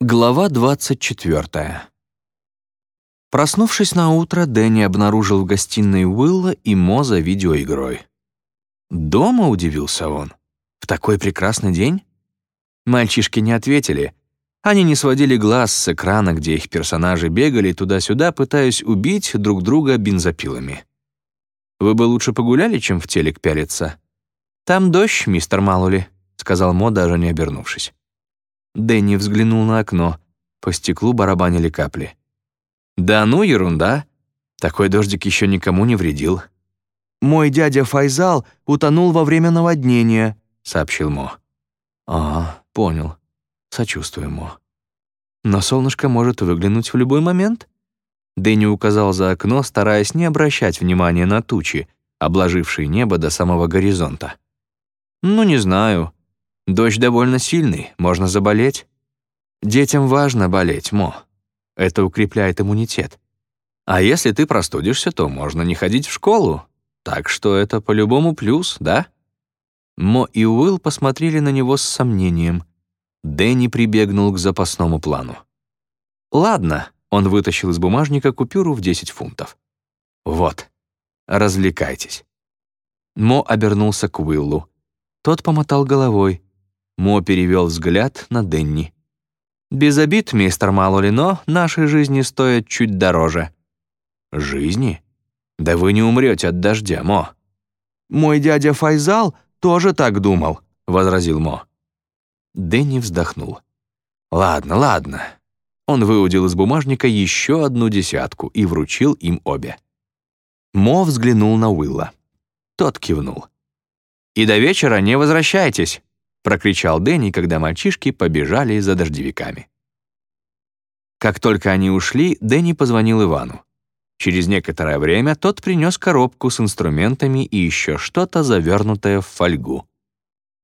Глава 24. Проснувшись на утро, Дэнни обнаружил в гостиной Уилла и Мо за видеоигрой. «Дома?» — удивился он. «В такой прекрасный день?» Мальчишки не ответили. Они не сводили глаз с экрана, где их персонажи бегали туда-сюда, пытаясь убить друг друга бензопилами. «Вы бы лучше погуляли, чем в телек пялиться?» «Там дождь, мистер Малули», — сказал Мо, даже не обернувшись. Дэнни взглянул на окно. По стеклу барабанили капли. «Да ну, ерунда. Такой дождик еще никому не вредил». «Мой дядя Файзал утонул во время наводнения», — сообщил Мо. «А, понял. Сочувствую, Мо. Но солнышко может выглянуть в любой момент». Дэнни указал за окно, стараясь не обращать внимания на тучи, обложившие небо до самого горизонта. «Ну, не знаю. Дождь довольно сильный, можно заболеть. Детям важно болеть, Мо. Это укрепляет иммунитет. А если ты простудишься, то можно не ходить в школу. Так что это по-любому плюс, да? Мо и Уилл посмотрели на него с сомнением. Дэнни прибегнул к запасному плану. «Ладно», — он вытащил из бумажника купюру в 10 фунтов. «Вот, развлекайтесь». Мо обернулся к Уиллу. Тот помотал головой. Мо перевел взгляд на Денни. «Без обид, мистер Малули, но наши жизни стоят чуть дороже». «Жизни? Да вы не умрете от дождя, Мо». «Мой дядя Файзал тоже так думал», — возразил Мо. Дэнни вздохнул. «Ладно, ладно». Он выудил из бумажника еще одну десятку и вручил им обе. Мо взглянул на Уилла. Тот кивнул. «И до вечера не возвращайтесь», прокричал Дэнни, когда мальчишки побежали за дождевиками. Как только они ушли, Дэнни позвонил Ивану. Через некоторое время тот принес коробку с инструментами и еще что-то завернутое в фольгу.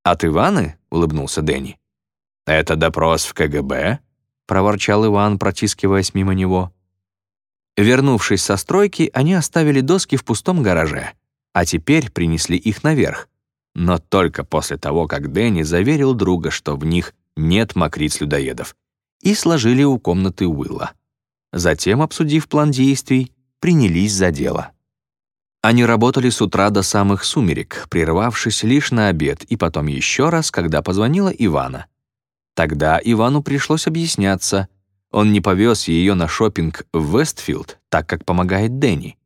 «От Иваны?» — улыбнулся Дэнни. «Это допрос в КГБ?» — проворчал Иван, протискиваясь мимо него. Вернувшись со стройки, они оставили доски в пустом гараже, а теперь принесли их наверх, но только после того, как Дэнни заверил друга, что в них нет мокриц-людоедов, и сложили у комнаты Уилла. Затем, обсудив план действий, принялись за дело. Они работали с утра до самых сумерек, прервавшись лишь на обед, и потом еще раз, когда позвонила Ивана. Тогда Ивану пришлось объясняться. Он не повез ее на шопинг в Вестфилд, так как помогает Дэнни.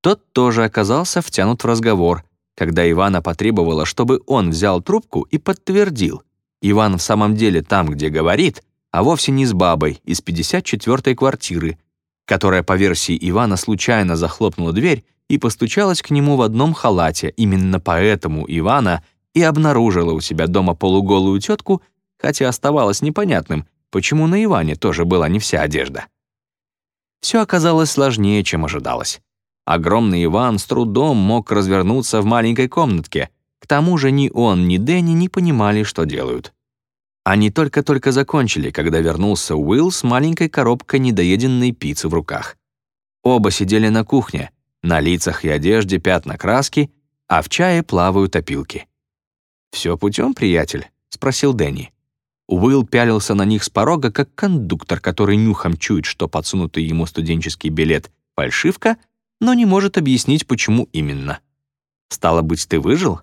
Тот тоже оказался втянут в разговор, когда Ивана потребовала, чтобы он взял трубку и подтвердил. Иван в самом деле там, где говорит, а вовсе не с бабой из 54-й квартиры, которая, по версии Ивана, случайно захлопнула дверь и постучалась к нему в одном халате. Именно поэтому Ивана и обнаружила у себя дома полуголую тетку, хотя оставалось непонятным, почему на Иване тоже была не вся одежда. Все оказалось сложнее, чем ожидалось. Огромный Иван с трудом мог развернуться в маленькой комнатке. К тому же ни он, ни Дэнни не понимали, что делают. Они только-только закончили, когда вернулся Уилл с маленькой коробкой недоеденной пиццы в руках. Оба сидели на кухне, на лицах и одежде пятна краски, а в чае плавают опилки. «Все путем, приятель?» — спросил Дэнни. Уилл пялился на них с порога, как кондуктор, который нюхом чует, что подсунутый ему студенческий билет — фальшивка, но не может объяснить, почему именно. «Стало быть, ты выжил?»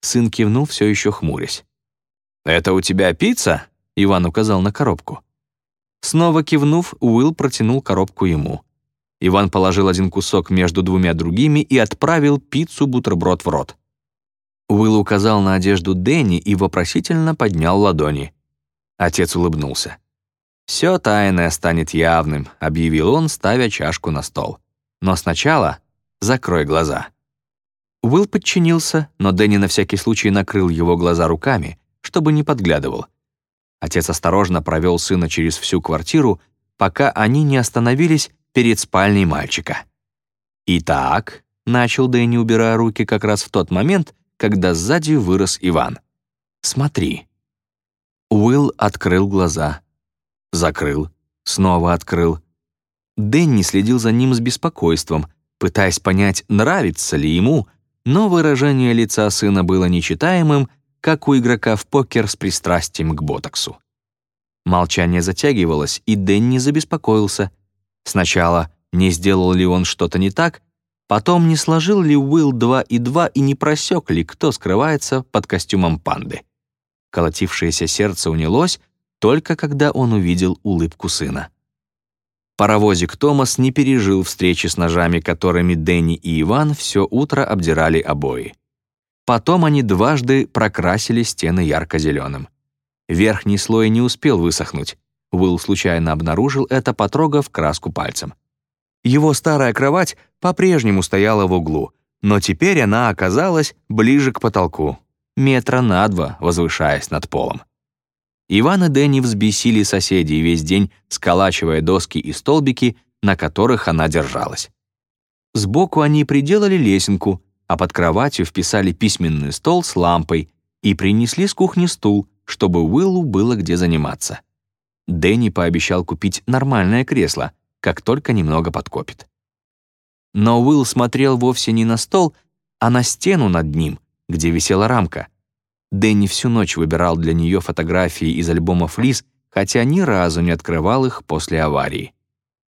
Сын кивнул, все еще хмурясь. «Это у тебя пицца?» — Иван указал на коробку. Снова кивнув, Уилл протянул коробку ему. Иван положил один кусок между двумя другими и отправил пиццу-бутерброд в рот. Уилл указал на одежду Дэнни и вопросительно поднял ладони. Отец улыбнулся. «Все тайное станет явным», — объявил он, ставя чашку на стол. Но сначала закрой глаза». Уилл подчинился, но Дэнни на всякий случай накрыл его глаза руками, чтобы не подглядывал. Отец осторожно провел сына через всю квартиру, пока они не остановились перед спальней мальчика. «Итак», — начал Дэнни, убирая руки как раз в тот момент, когда сзади вырос Иван. «Смотри». Уилл открыл глаза. Закрыл. Снова открыл. Дэнни следил за ним с беспокойством, пытаясь понять, нравится ли ему, но выражение лица сына было нечитаемым, как у игрока в покер с пристрастием к ботоксу. Молчание затягивалось, и Дэнни забеспокоился. Сначала, не сделал ли он что-то не так, потом, не сложил ли Уилл два и два и не просек ли, кто скрывается под костюмом панды. Колотившееся сердце унялось, только когда он увидел улыбку сына. Паровозик Томас не пережил встречи с ножами, которыми Дэнни и Иван все утро обдирали обои. Потом они дважды прокрасили стены ярко-зеленым. Верхний слой не успел высохнуть. Уилл случайно обнаружил это, потрогав краску пальцем. Его старая кровать по-прежнему стояла в углу, но теперь она оказалась ближе к потолку, метра на два возвышаясь над полом. Иван и Дэнни взбесили соседей весь день, сколачивая доски и столбики, на которых она держалась. Сбоку они приделали лесенку, а под кроватью вписали письменный стол с лампой и принесли с кухни стул, чтобы Уиллу было где заниматься. Дэнни пообещал купить нормальное кресло, как только немного подкопит. Но Уилл смотрел вовсе не на стол, а на стену над ним, где висела рамка. Дэнни всю ночь выбирал для нее фотографии из альбомов Лиз, хотя ни разу не открывал их после аварии.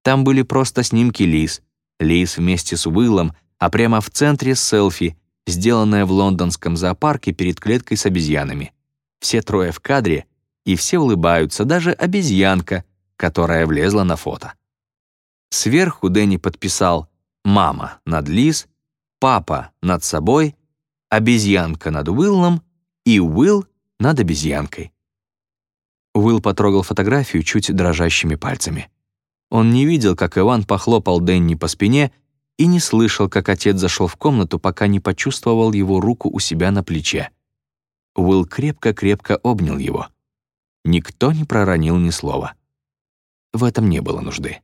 Там были просто снимки Лиз. Лиз вместе с Уиллом, а прямо в центре селфи, сделанное в лондонском зоопарке перед клеткой с обезьянами. Все трое в кадре, и все улыбаются, даже обезьянка, которая влезла на фото. Сверху Дэнни подписал «Мама» над Лиз, «Папа» над собой, «Обезьянка» над Уиллом и «Уилл» над обезьянкой. Уилл потрогал фотографию чуть дрожащими пальцами. Он не видел, как Иван похлопал Дэнни по спине и не слышал, как отец зашел в комнату, пока не почувствовал его руку у себя на плече. Уилл крепко-крепко обнял его. Никто не проронил ни слова. В этом не было нужды.